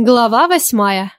Глава восьмая.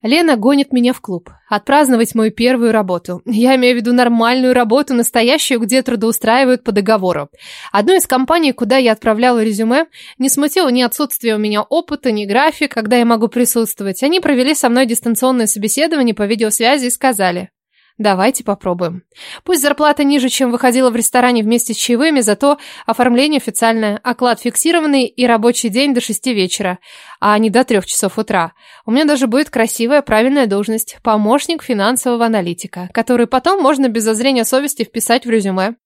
Лена гонит меня в клуб. Отпраздновать мою первую работу. Я имею в виду нормальную работу, настоящую, где трудоустраивают по договору. Одной из компаний, куда я отправляла резюме, не смутило ни отсутствие у меня опыта, ни график, когда я могу присутствовать. Они провели со мной дистанционное собеседование по видеосвязи и сказали... Давайте попробуем. Пусть зарплата ниже, чем выходила в ресторане вместе с чаевыми, зато оформление официальное, оклад фиксированный и рабочий день до шести вечера, а не до трех часов утра. У меня даже будет красивая, правильная должность – помощник финансового аналитика, который потом можно без зазрения совести вписать в резюме.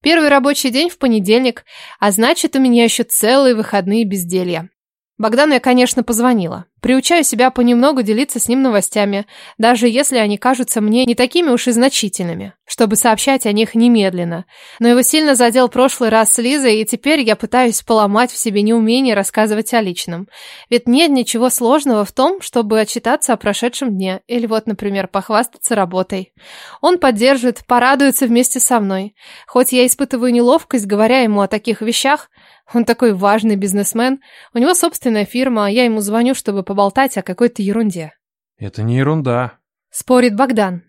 Первый рабочий день в понедельник, а значит, у меня еще целые выходные безделья. Богдану я, конечно, позвонила. Приучаю себя понемногу делиться с ним новостями, даже если они кажутся мне не такими уж и значительными, чтобы сообщать о них немедленно. Но его сильно задел прошлый раз с Лизой, и теперь я пытаюсь поломать в себе неумение рассказывать о личном. Ведь нет ничего сложного в том, чтобы отчитаться о прошедшем дне, или вот, например, похвастаться работой. Он поддержит, порадуется вместе со мной. Хоть я испытываю неловкость, говоря ему о таких вещах, он такой важный бизнесмен. У него собственная фирма, а я ему звоню, чтобы поболтать о какой-то ерунде. Это не ерунда. Спорит Богдан.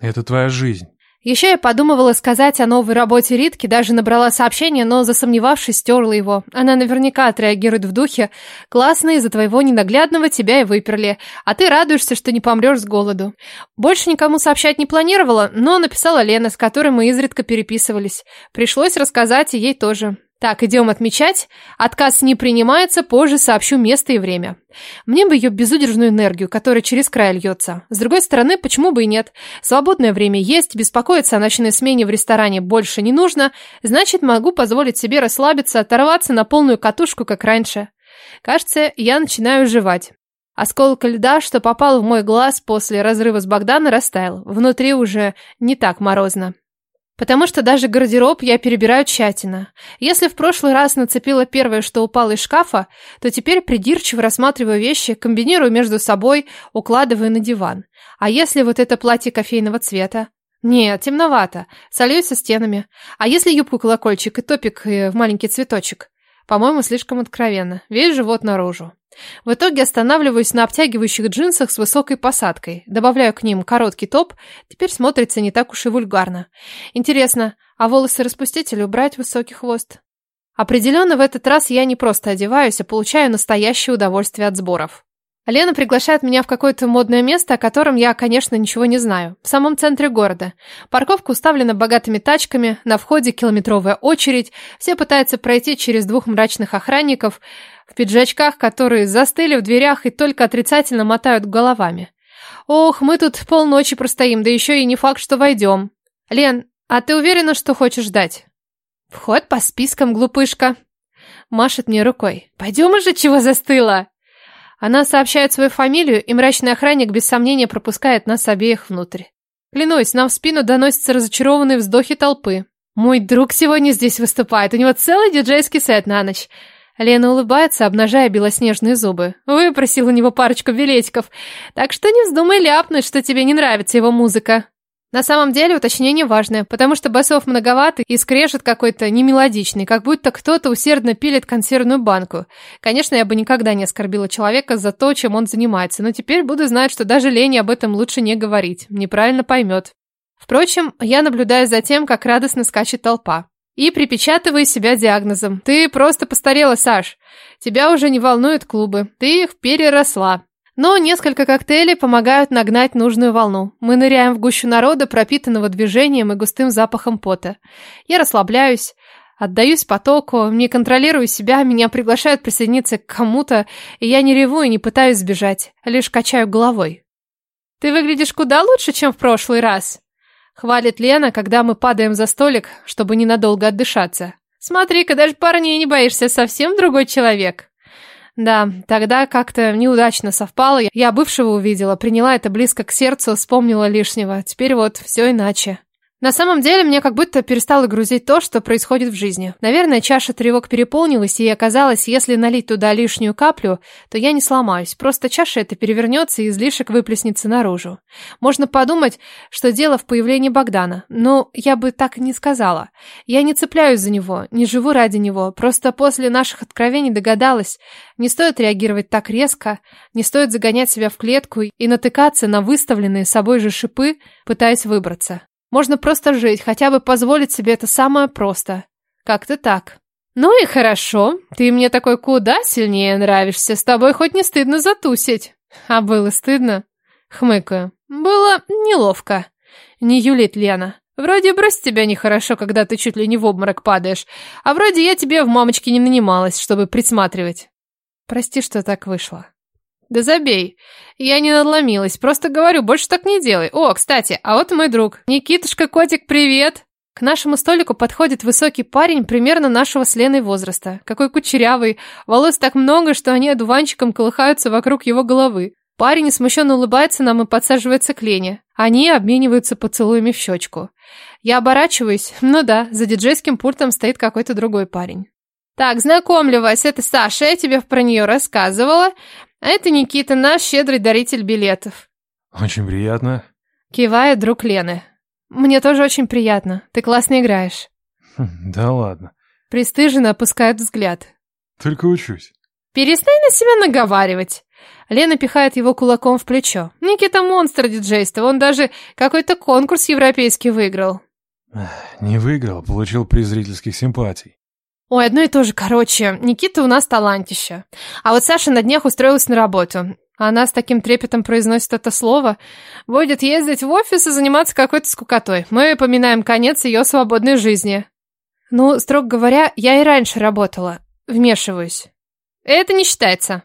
Это твоя жизнь. Еще я подумывала сказать о новой работе Ритки, даже набрала сообщение, но, засомневавшись, стерла его. Она наверняка отреагирует в духе «Классно, из-за твоего ненаглядного тебя и выперли, а ты радуешься, что не помрешь с голоду». Больше никому сообщать не планировала, но написала Лена, с которой мы изредка переписывались. Пришлось рассказать и ей тоже. Так, идем отмечать. Отказ не принимается, позже сообщу место и время. Мне бы ее безудержную энергию, которая через край льется. С другой стороны, почему бы и нет? Свободное время есть, беспокоиться о ночной смене в ресторане больше не нужно, значит, могу позволить себе расслабиться, оторваться на полную катушку, как раньше. Кажется, я начинаю жевать. Осколок льда, что попал в мой глаз после разрыва с Богдана, растаял. Внутри уже не так морозно. Потому что даже гардероб я перебираю тщательно. Если в прошлый раз нацепила первое, что упало из шкафа, то теперь придирчиво рассматриваю вещи, комбинирую между собой, укладываю на диван. А если вот это платье кофейного цвета? Нет, темновато. Сольюсь со стенами. А если юбку-колокольчик и топик э, в маленький цветочек? По-моему, слишком откровенно. Весь живот наружу. В итоге останавливаюсь на обтягивающих джинсах с высокой посадкой. Добавляю к ним короткий топ. Теперь смотрится не так уж и вульгарно. Интересно, а волосы распустить или убрать высокий хвост? Определенно в этот раз я не просто одеваюсь, а получаю настоящее удовольствие от сборов. Лена приглашает меня в какое-то модное место, о котором я, конечно, ничего не знаю. В самом центре города. Парковка уставлена богатыми тачками, на входе километровая очередь, все пытаются пройти через двух мрачных охранников в пиджачках, которые застыли в дверях и только отрицательно мотают головами. Ох, мы тут полночи простоим, да еще и не факт, что войдем. Лен, а ты уверена, что хочешь ждать? Вход по спискам, глупышка. Машет мне рукой. Пойдем уже, чего застыла? Она сообщает свою фамилию, и мрачный охранник без сомнения пропускает нас обеих внутрь. Клянусь, нам в спину доносятся разочарованные вздохи толпы. Мой друг сегодня здесь выступает, у него целый диджейский сет на ночь. Лена улыбается, обнажая белоснежные зубы. Выпросил у него парочку билетиков, так что не вздумай ляпнуть, что тебе не нравится его музыка. На самом деле уточнение важное, потому что басов многовато и скрежет какой-то немелодичный, как будто кто-то усердно пилит консервную банку. Конечно, я бы никогда не оскорбила человека за то, чем он занимается, но теперь буду знать, что даже Лене об этом лучше не говорить, неправильно поймет. Впрочем, я наблюдаю за тем, как радостно скачет толпа. И припечатываю себя диагнозом. Ты просто постарела, Саш. Тебя уже не волнуют клубы. Ты их переросла. Но несколько коктейлей помогают нагнать нужную волну. Мы ныряем в гущу народа, пропитанного движением и густым запахом пота. Я расслабляюсь, отдаюсь потоку, не контролирую себя, меня приглашают присоединиться к кому-то, и я не реву и не пытаюсь сбежать, лишь качаю головой. «Ты выглядишь куда лучше, чем в прошлый раз», — хвалит Лена, когда мы падаем за столик, чтобы ненадолго отдышаться. «Смотри-ка, даже парней не боишься, совсем другой человек». Да, тогда как-то неудачно совпало. Я бывшего увидела, приняла это близко к сердцу, вспомнила лишнего. Теперь вот все иначе. На самом деле, мне как будто перестало грузить то, что происходит в жизни. Наверное, чаша тревог переполнилась, и оказалось, если налить туда лишнюю каплю, то я не сломаюсь. Просто чаша эта перевернется и излишек выплеснется наружу. Можно подумать, что дело в появлении Богдана. Но я бы так не сказала. Я не цепляюсь за него, не живу ради него. Просто после наших откровений догадалась, не стоит реагировать так резко, не стоит загонять себя в клетку и натыкаться на выставленные собой же шипы, пытаясь выбраться. Можно просто жить, хотя бы позволить себе это самое просто. Как-то так. Ну и хорошо. Ты мне такой куда сильнее нравишься. С тобой хоть не стыдно затусить. А было стыдно? Хмыкаю. Было неловко. Не юлит Лена. Вроде брось тебя нехорошо, когда ты чуть ли не в обморок падаешь. А вроде я тебе в мамочке не нанималась, чтобы присматривать. Прости, что так вышло. Да забей. Я не надломилась, просто говорю, больше так не делай. О, кстати, а вот мой друг. Никитушка, котик, привет. К нашему столику подходит высокий парень примерно нашего с Леной возраста. Какой кучерявый, волос так много, что они одуванчиком колыхаются вокруг его головы. Парень смущенно улыбается нам и подсаживается к Лене. Они обмениваются поцелуями в щечку. Я оборачиваюсь. Ну да, за диджейским пультом стоит какой-то другой парень. Так, знакомлю вас, это Саша, я тебе про нее рассказывала. А это Никита, наш щедрый даритель билетов. Очень приятно. Кивает друг Лены. Мне тоже очень приятно. Ты классно играешь. Хм, да ладно. Престыженно опускает взгляд. Только учусь. Перестань на себя наговаривать. Лена пихает его кулаком в плечо. Никита монстр диджейства, он даже какой-то конкурс европейский выиграл. Не выиграл, получил приз зрительских симпатий. Ой, одно и то же, короче. Никита у нас талантище. А вот Саша на днях устроилась на работу. Она с таким трепетом произносит это слово. Будет ездить в офис и заниматься какой-то скукотой. Мы поминаем конец ее свободной жизни. Ну, строго говоря, я и раньше работала. Вмешиваюсь. Это не считается.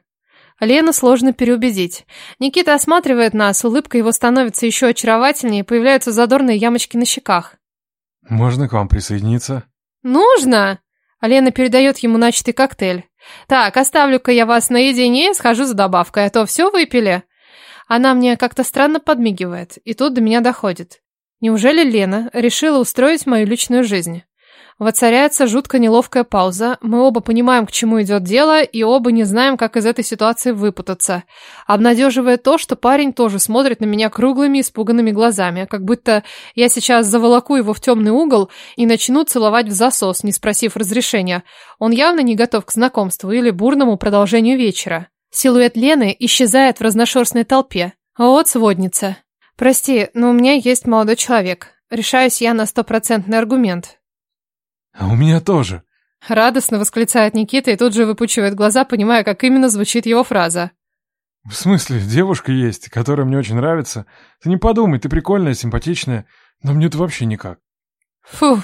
Лену сложно переубедить. Никита осматривает нас, улыбка его становится еще очаровательнее, появляются задорные ямочки на щеках. Можно к вам присоединиться? Нужно! А Лена передает ему начатый коктейль. «Так, оставлю-ка я вас наедине, схожу за добавкой, а то все выпили». Она мне как-то странно подмигивает, и тут до меня доходит. Неужели Лена решила устроить мою личную жизнь? Воцаряется жутко неловкая пауза. Мы оба понимаем, к чему идет дело, и оба не знаем, как из этой ситуации выпутаться. Обнадеживая то, что парень тоже смотрит на меня круглыми, испуганными глазами, как будто я сейчас заволоку его в темный угол и начну целовать в засос, не спросив разрешения. Он явно не готов к знакомству или бурному продолжению вечера. Силуэт Лены исчезает в разношерстной толпе. Вот сводница. Прости, но у меня есть молодой человек. Решаюсь я на стопроцентный аргумент. А у меня тоже. Радостно восклицает Никита и тут же выпучивает глаза, понимая, как именно звучит его фраза. В смысле, девушка есть, которая мне очень нравится. Ты не подумай, ты прикольная, симпатичная, но мне это вообще никак. Фу,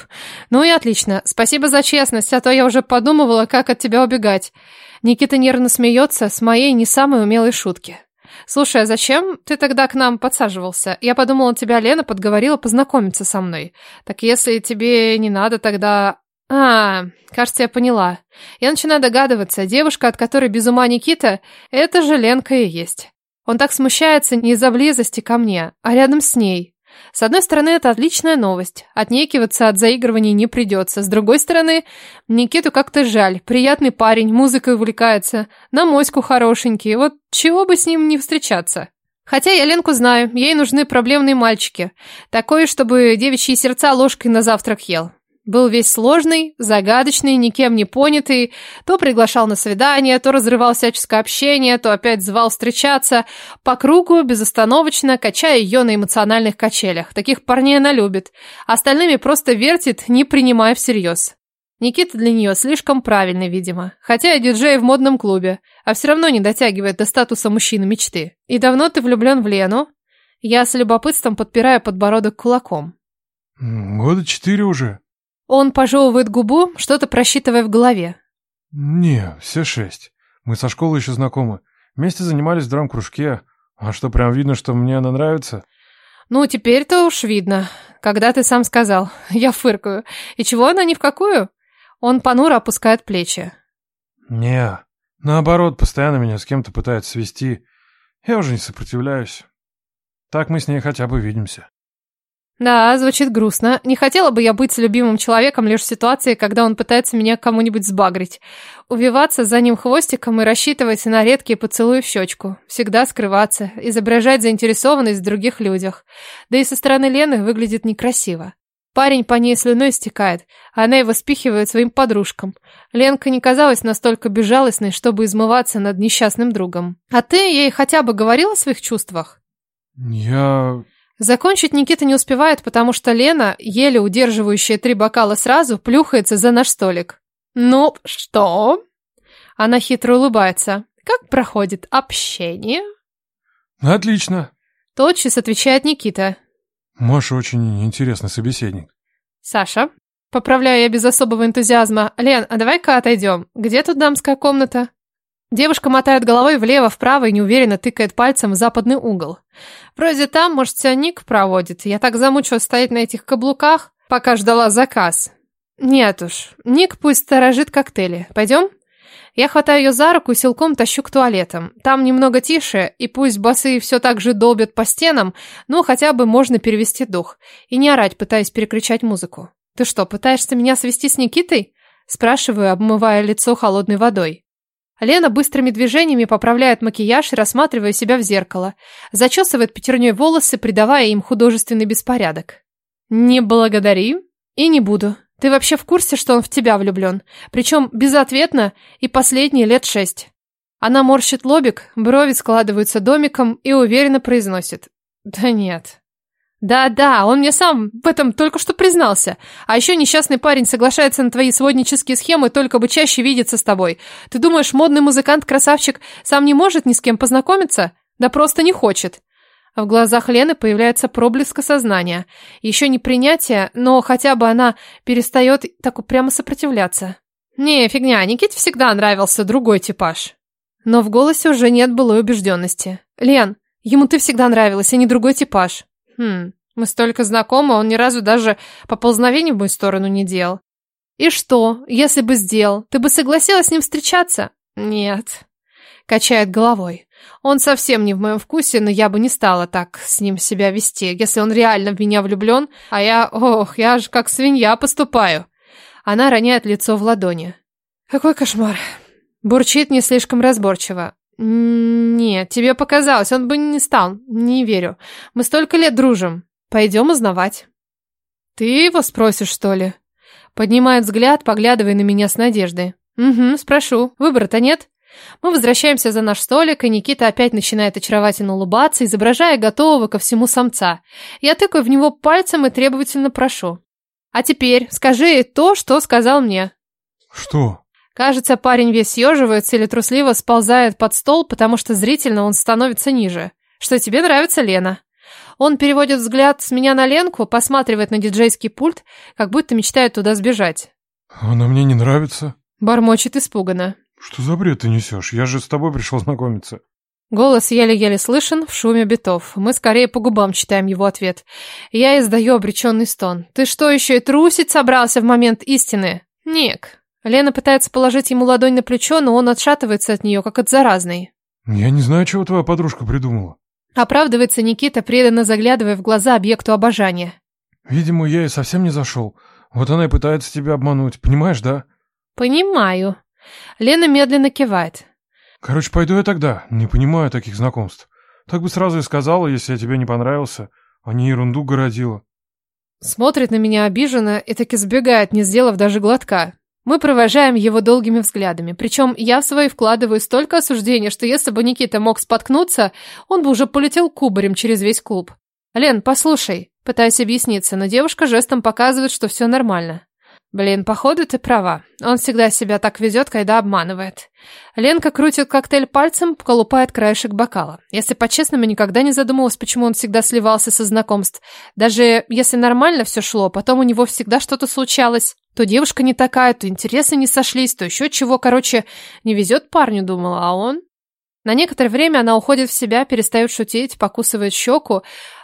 ну и отлично. Спасибо за честность, а то я уже подумывала, как от тебя убегать. Никита нервно смеется с моей не самой умелой шутки. Слушай, а зачем ты тогда к нам подсаживался? Я подумала, тебя Лена подговорила познакомиться со мной. Так если тебе не надо, тогда... А, кажется, я поняла. Я начинаю догадываться, девушка, от которой без ума Никита, это же Ленка и есть. Он так смущается не из-за близости ко мне, а рядом с ней. С одной стороны, это отличная новость. Отнекиваться от заигрываний не придется. С другой стороны, Никиту как-то жаль. Приятный парень, музыкой увлекается, на моську хорошенький. Вот чего бы с ним не встречаться? Хотя я Ленку знаю, ей нужны проблемные мальчики. Такой, чтобы девичьи сердца ложкой на завтрак ел. Был весь сложный, загадочный, никем не понятый. То приглашал на свидание, то разрывал всяческое общение, то опять звал встречаться. По кругу, безостановочно, качая ее на эмоциональных качелях. Таких парней она любит. Остальными просто вертит, не принимая всерьез. Никита для нее слишком правильный, видимо. Хотя и диджей в модном клубе, а все равно не дотягивает до статуса мужчины мечты. И давно ты влюблен в Лену? Я с любопытством подпираю подбородок кулаком. Года четыре уже. Он пожевывает губу, что-то просчитывая в голове. Не, все шесть. Мы со школы еще знакомы. Вместе занимались в драм-кружке. А что, прям видно, что мне она нравится? Ну, теперь-то уж видно. Когда ты сам сказал. Я фыркаю. И чего она ни в какую? Он понуро опускает плечи. Не, наоборот, постоянно меня с кем-то пытается свести. Я уже не сопротивляюсь. Так мы с ней хотя бы видимся. Да, звучит грустно. Не хотела бы я быть с любимым человеком лишь в ситуации, когда он пытается меня кому-нибудь сбагрить. Увиваться за ним хвостиком и рассчитывать на редкие поцелуи в щечку. Всегда скрываться, изображать заинтересованность в других людях. Да и со стороны Лены выглядит некрасиво. Парень по ней слюной стекает, а она его спихивает своим подружкам. Ленка не казалась настолько безжалостной, чтобы измываться над несчастным другом. А ты ей хотя бы говорил о своих чувствах? Я... Закончить Никита не успевает, потому что Лена, еле удерживающая три бокала сразу, плюхается за наш столик. «Ну, что?» Она хитро улыбается. «Как проходит общение?» Отлично. Тотчас отвечает Никита. Маша очень интересный собеседник. Саша. Поправляю я без особого энтузиазма. Лен, а давай-ка отойдем. Где тут дамская комната? Девушка мотает головой влево-вправо и неуверенно тыкает пальцем в западный угол. Вроде там, может, тебя Ник проводит. Я так замучилась стоять на этих каблуках, пока ждала заказ. Нет уж, Ник пусть сторожит коктейли. Пойдем? Я хватаю ее за руку и силком тащу к туалетам. Там немного тише, и пусть басы все так же долбят по стенам, но хотя бы можно перевести дух. И не орать, пытаясь перекричать музыку. «Ты что, пытаешься меня свести с Никитой?» Спрашиваю, обмывая лицо холодной водой. Лена быстрыми движениями поправляет макияж и рассматривая себя в зеркало. Зачесывает пятерней волосы, придавая им художественный беспорядок. «Не благодари и не буду. Ты вообще в курсе, что он в тебя влюблен? Причем безответно и последние лет шесть». Она морщит лобик, брови складываются домиком и уверенно произносит. «Да нет». Да-да, он мне сам в этом только что признался. А еще несчастный парень соглашается на твои своднические схемы, только бы чаще видеться с тобой. Ты думаешь, модный музыкант-красавчик сам не может ни с кем познакомиться? Да просто не хочет. В глазах Лены появляется проблеск сознания. Еще не принятие, но хотя бы она перестает так упрямо сопротивляться. Не, фигня, Никите всегда нравился другой типаж. Но в голосе уже нет былой убежденности. Лен, ему ты всегда нравилась, а не другой типаж. Хм, мы столько знакомы, он ни разу даже поползновений в мою сторону не делал. И что, если бы сделал, ты бы согласилась с ним встречаться? Нет. Качает головой. Он совсем не в моем вкусе, но я бы не стала так с ним себя вести, если он реально в меня влюблен, а я, ох, я же как свинья поступаю. Она роняет лицо в ладони. Какой кошмар. Бурчит не слишком разборчиво. «Нет, тебе показалось, он бы не стал. Не верю. Мы столько лет дружим. Пойдем узнавать». «Ты его спросишь, что ли?» Поднимает взгляд, поглядывая на меня с надеждой. «Угу, спрошу. Выбора-то нет?» Мы возвращаемся за наш столик, и Никита опять начинает очаровательно улыбаться, изображая готового ко всему самца. Я тыкаю в него пальцем и требовательно прошу. «А теперь скажи то, что сказал мне». «Что?» Кажется, парень весь съеживается или трусливо сползает под стол, потому что зрительно он становится ниже. Что тебе нравится, Лена? Он переводит взгляд с меня на Ленку, посматривает на диджейский пульт, как будто мечтает туда сбежать. Она мне не нравится. Бормочет испуганно. Что за бред ты несешь? Я же с тобой пришел знакомиться. Голос еле-еле слышен в шуме битов. Мы скорее по губам читаем его ответ. Я издаю обреченный стон. Ты что, еще и трусить собрался в момент истины? Ник, Лена пытается положить ему ладонь на плечо, но он отшатывается от нее, как от заразной. «Я не знаю, чего твоя подружка придумала». Оправдывается Никита, преданно заглядывая в глаза объекту обожания. «Видимо, я и совсем не зашел. Вот она и пытается тебя обмануть, понимаешь, да?» «Понимаю». Лена медленно кивает. «Короче, пойду я тогда. Не понимаю таких знакомств. Так бы сразу и сказала, если я тебе не понравился, а не ерунду городила». Смотрит на меня обиженно и таки сбегает, не сделав даже глотка. Мы провожаем его долгими взглядами. Причем я в свои вкладываю столько осуждения, что если бы Никита мог споткнуться, он бы уже полетел кубарем через весь клуб. «Лен, послушай», пытаясь объясниться, но девушка жестом показывает, что все нормально. Блин, походу ты права. Он всегда себя так везет, когда обманывает. Ленка крутит коктейль пальцем, колупает краешек бокала. Если по-честному, никогда не задумывалась, почему он всегда сливался со знакомств. Даже если нормально все шло, потом у него всегда что-то случалось. То девушка не такая, то интересы не сошлись, то еще чего. Короче, не везет парню, думала, а он... На некоторое время она уходит в себя, перестает шутить, покусывает щеку,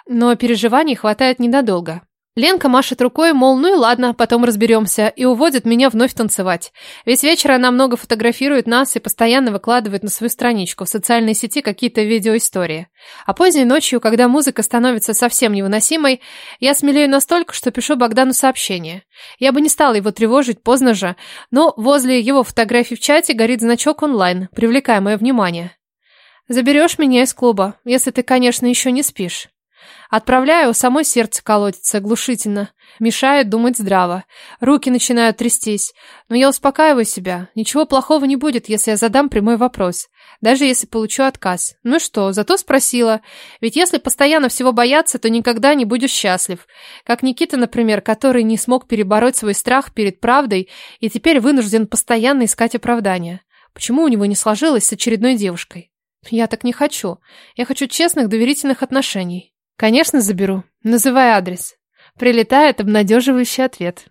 но переживаний хватает недолго. Ленка машет рукой, мол, ну и ладно, потом разберемся, и уводит меня вновь танцевать. Весь вечер она много фотографирует нас и постоянно выкладывает на свою страничку в социальной сети какие-то видеоистории. А поздней ночью, когда музыка становится совсем невыносимой, я смелею настолько, что пишу Богдану сообщение. Я бы не стала его тревожить, поздно же, но возле его фотографий в чате горит значок онлайн, привлекая мое внимание. Заберешь меня из клуба, если ты, конечно, еще не спишь. Отправляю, самой сердце колотится глушительно. Мешает думать здраво. Руки начинают трястись. Но я успокаиваю себя. Ничего плохого не будет, если я задам прямой вопрос. Даже если получу отказ. Ну что, зато спросила. Ведь если постоянно всего бояться, то никогда не будешь счастлив. Как Никита, например, который не смог перебороть свой страх перед правдой и теперь вынужден постоянно искать оправдания. Почему у него не сложилось с очередной девушкой? Я так не хочу. Я хочу честных, доверительных отношений. Конечно, заберу. Называй адрес. Прилетает обнадеживающий ответ.